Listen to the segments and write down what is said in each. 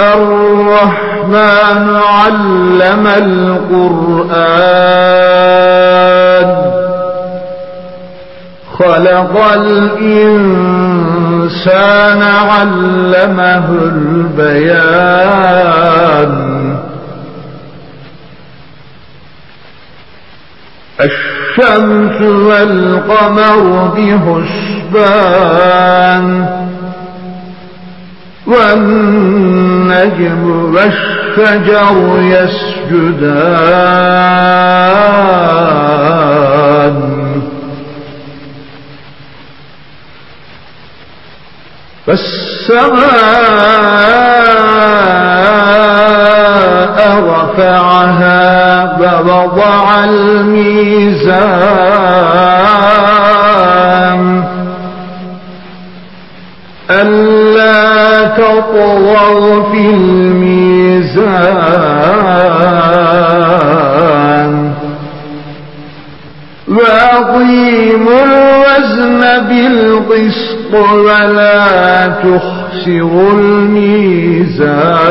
الرحمن علم القرآن. خلق الإنسان علمه البيان. الشمس والقمر بحسبان. والنجم والشجر يسجدان. فالسماء رفعها ووضع الميزان. ألا تطغوا في الميزان. وأقيموا الوزن بالقسط ولا تخسروا الميزان.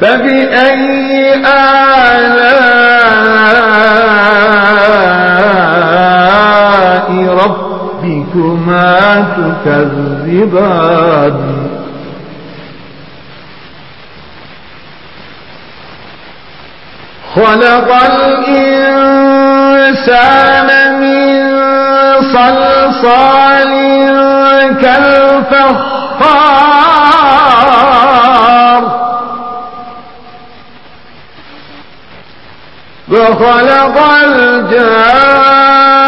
فبأي آلاء ربكما تكذبان؟ خلق الإنسان من صلصال كالفخار. وخلق الجان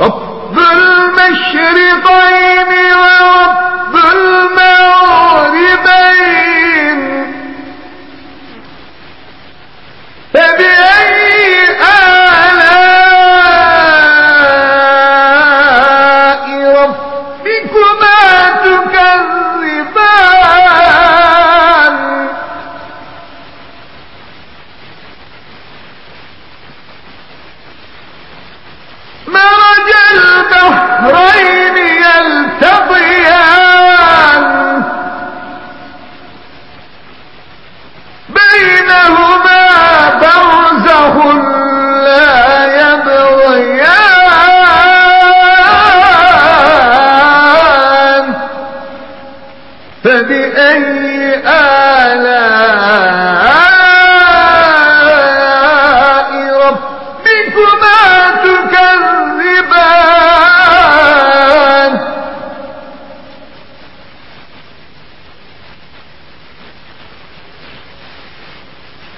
رب المشرقين ورب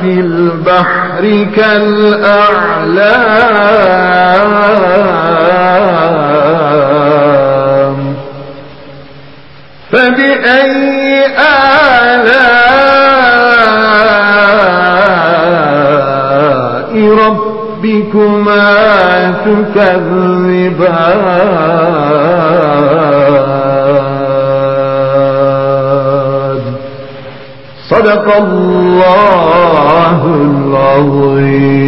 في البحر كالأعلام. فبأي آلاء ربكما تكذبان؟ صدق الله العظيم.